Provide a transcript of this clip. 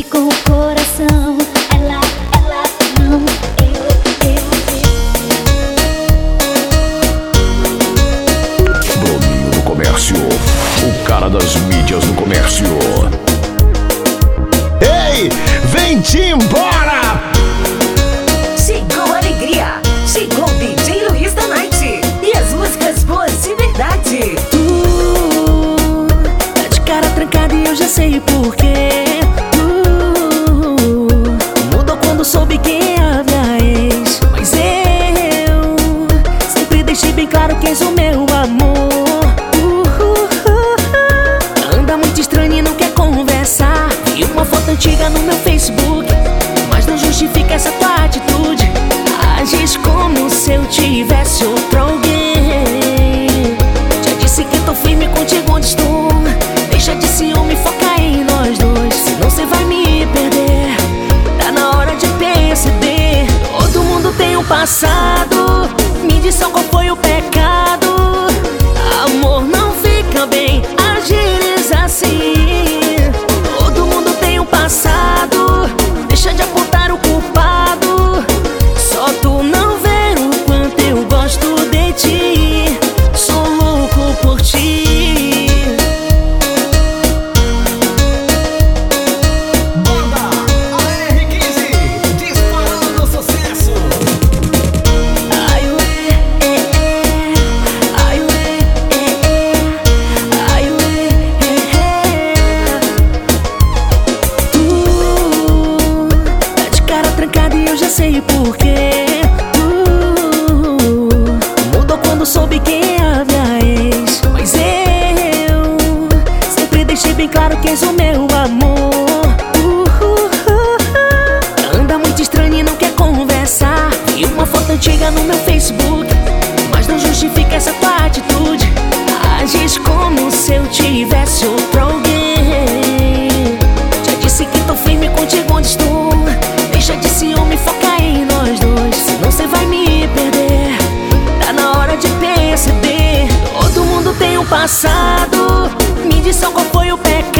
disse com o coração. Ela, ela não, eu, eu, eu. Bruninho no comércio, o cara das mídias no comércio. Ei, vem-te embora! Chegou a alegria, chegou o DJ Luiz da Night e as músicas boas de verdade. Uh, tá de cara trancada e eu já sei porquê. Antiga no meu Facebook. Mas não justifica essa tua atitude. Agis como se eu tivesse outro alguém. Já disse que tô firme contigo onde estou. Deixa de ciúme, foca em nós dois. Senão cê vai me perder. Tá na hora de perceber. Todo mundo tem um passado. sabe por quê. Uh, mudou quando soube quem é a. Mas eu sempre deixei bem claro quem é o meu amor. Uh, uh, Anda muito estranho e não quer conversar. E uma foto antiga no meu Facebook. passado. Me diz só qual foi o pecado.